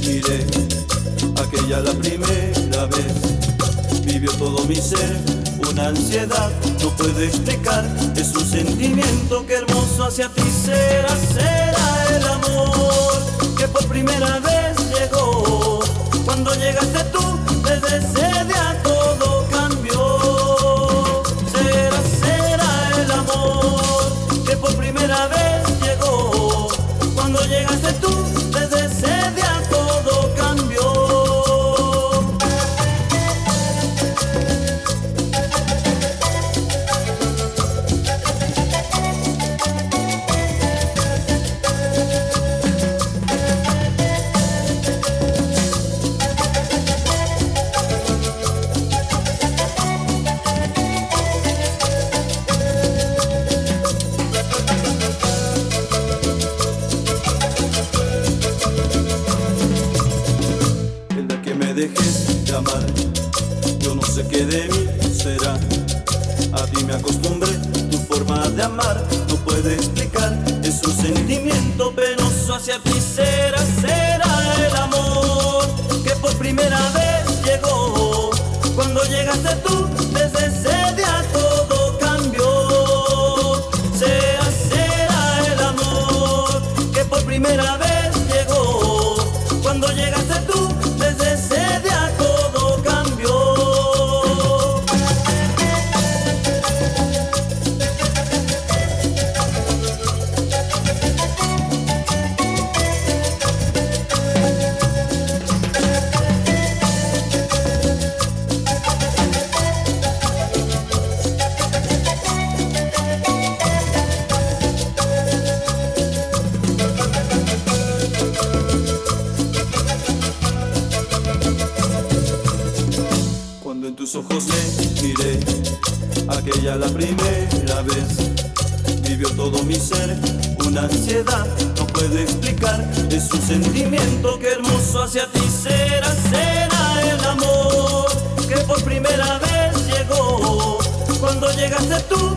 miré aquella la primera vez. Vivió todo mi ser, una ansiedad, no puedo explicar. Es un sentimiento que hermoso hacia ti será, será dejes de amar, yo no sé qué de mí será. A ti me acostumbré, tu forma de amar no puede explicar. Es un sentimiento penoso hacia ti será, será el amor que por primera vez llegó. Cuando llegaste tú, desde ese día todo cambió. Sea, será el amor que por primera vez tus ojos me miré, aquella la primera vez, vivió todo mi ser, una ansiedad, no puedo explicar, es un sentimiento que hermoso hacia ti será, será el amor que por primera vez llegó. Cuando llegaste tú,